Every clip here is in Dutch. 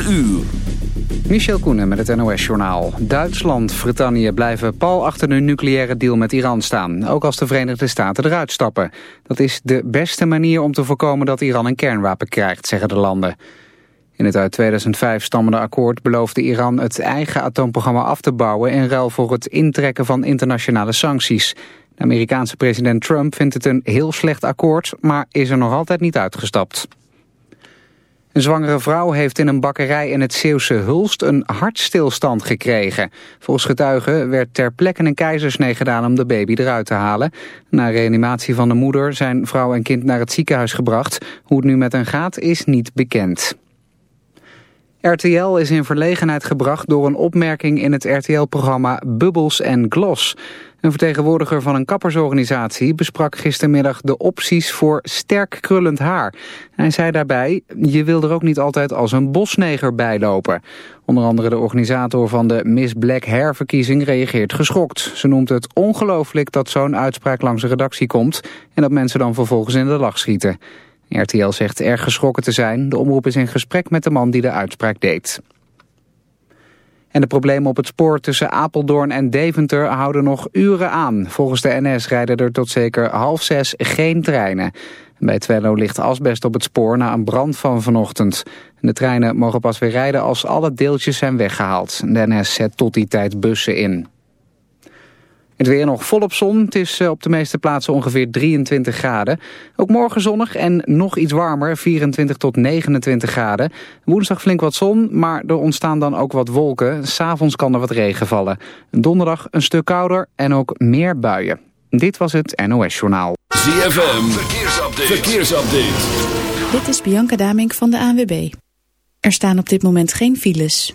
4 uur. Michel Koenen met het NOS-journaal. Duitsland, Brittannië blijven pal achter de nucleaire deal met Iran staan. Ook als de Verenigde Staten eruit stappen. Dat is de beste manier om te voorkomen dat Iran een kernwapen krijgt, zeggen de landen. In het uit 2005 stammende akkoord beloofde Iran het eigen atoomprogramma af te bouwen... in ruil voor het intrekken van internationale sancties. De Amerikaanse president Trump vindt het een heel slecht akkoord... maar is er nog altijd niet uitgestapt. Een zwangere vrouw heeft in een bakkerij in het Zeeuwse Hulst een hartstilstand gekregen. Volgens getuigen werd ter plekke een keizersnee gedaan om de baby eruit te halen. Na reanimatie van de moeder zijn vrouw en kind naar het ziekenhuis gebracht. Hoe het nu met hen gaat is niet bekend. RTL is in verlegenheid gebracht door een opmerking in het RTL-programma Bubbles and Gloss. Een vertegenwoordiger van een kappersorganisatie besprak gistermiddag de opties voor sterk krullend haar. Hij zei daarbij, je wil er ook niet altijd als een bosneger bijlopen. Onder andere de organisator van de Miss Black Hair verkiezing reageert geschokt. Ze noemt het ongelooflijk dat zo'n uitspraak langs de redactie komt en dat mensen dan vervolgens in de lach schieten. RTL zegt erg geschrokken te zijn. De omroep is in gesprek met de man die de uitspraak deed. En de problemen op het spoor tussen Apeldoorn en Deventer houden nog uren aan. Volgens de NS rijden er tot zeker half zes geen treinen. Bij Twello ligt asbest op het spoor na een brand van vanochtend. De treinen mogen pas weer rijden als alle deeltjes zijn weggehaald. De NS zet tot die tijd bussen in. Het weer nog volop zon. Het is eh, op de meeste plaatsen ongeveer 23 graden. Ook morgen zonnig en nog iets warmer, 24 tot 29 graden. Woensdag flink wat zon, maar er ontstaan dan ook wat wolken. S'avonds kan er wat regen vallen. Donderdag een stuk kouder en ook meer buien. Dit was het NOS Journaal. ZFM, verkeersupdate. verkeersupdate. Dit is Bianca Damink van de ANWB. Er staan op dit moment geen files.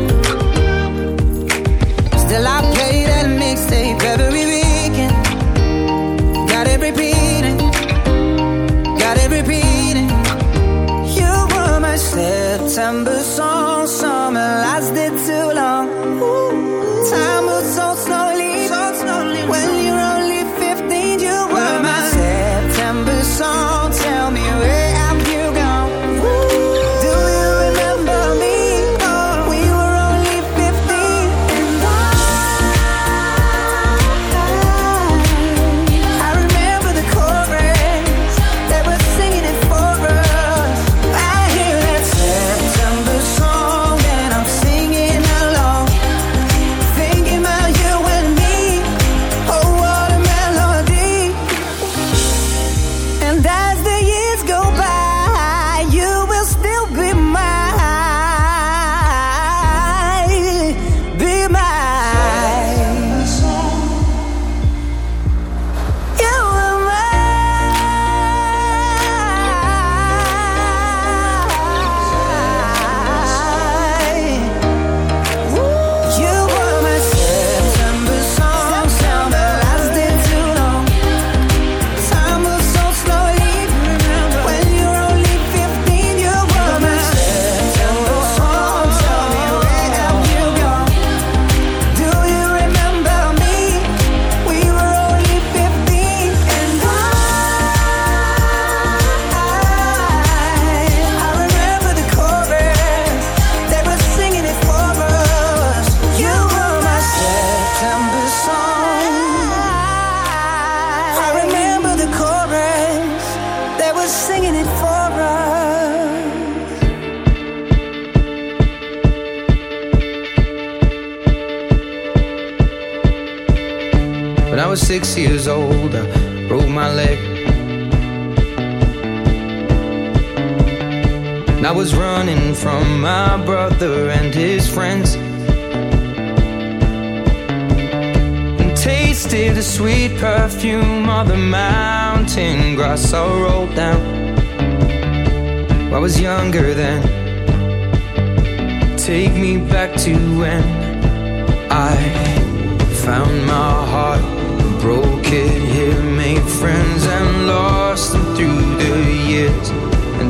September song.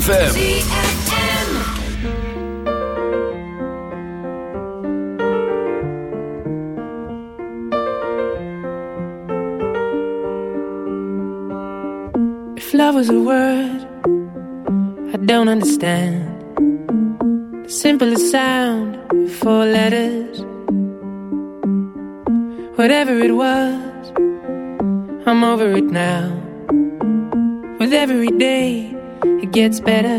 ZFM. If love was a word, I don't understand. The simplest sound, four letters. Whatever it was, I'm over it now. With every day it gets better.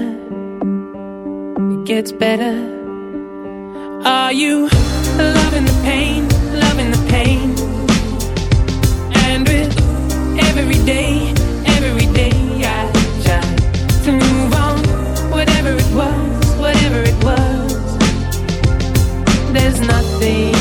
It gets better. Are you loving the pain? Loving the pain. And with every day, every day I try to move on. Whatever it was, whatever it was. There's nothing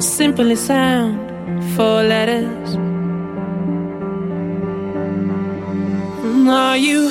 Simply sound, four letters. Are you?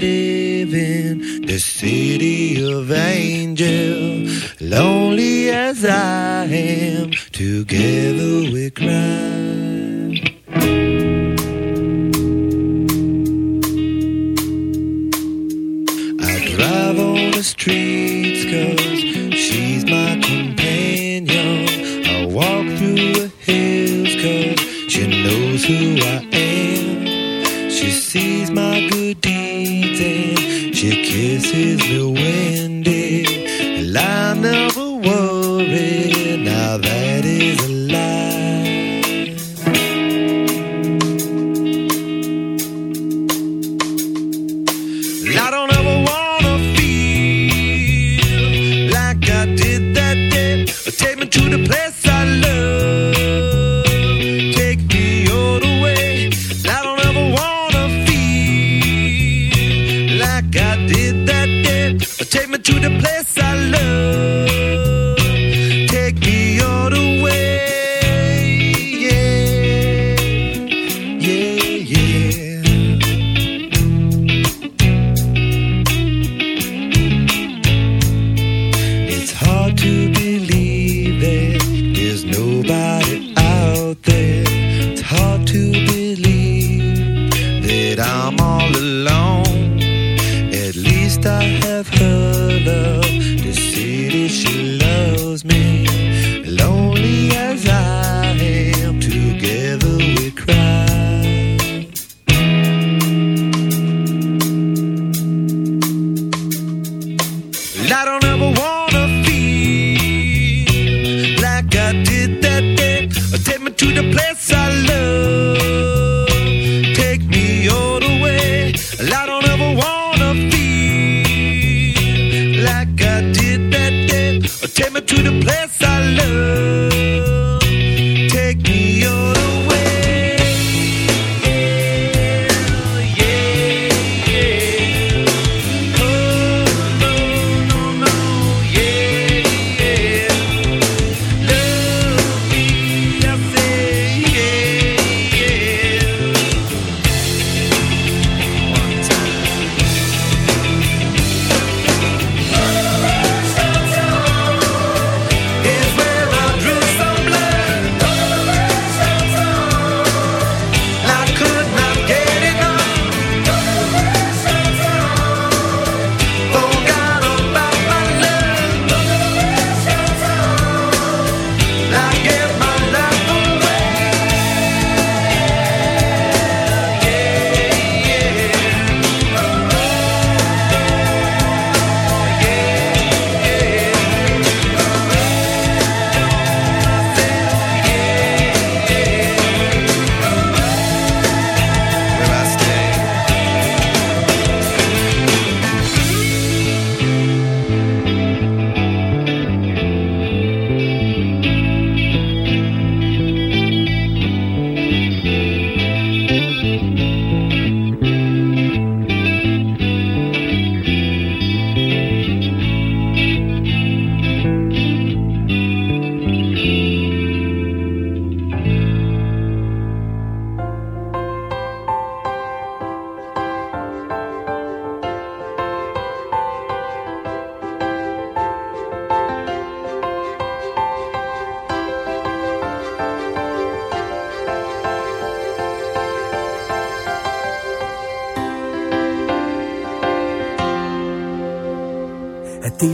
day.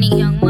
money. Young money.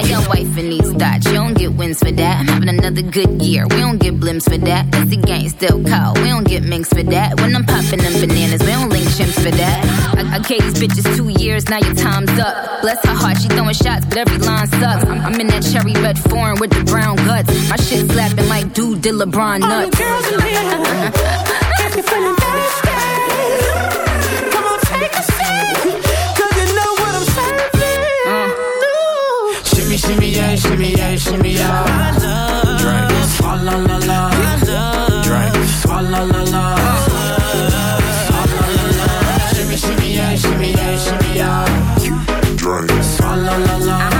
My young wife in these thoughts, you don't get wins for that. I'm having another good year, we don't get blimps for that. The gang still call, we don't get minks for that. When I'm popping them bananas, we don't link chimps for that. I, I gave these bitches two years, now your time's up. Bless her heart, she throwing shots, but every line sucks. I'm, I'm in that cherry red foreign with the brown guts. My shit slapping like dude did LeBron nuts. All the girls in here, got me feeling thirsty. Come on, take a seat. shimmy yeah, shimmy yeah, shimmy yeah. I love Drink. La la la. I love Drink. La la la la. Shimmy, shimmy, yeah, shimmy, yeah, shimmy, yeah. Drink. La la la la.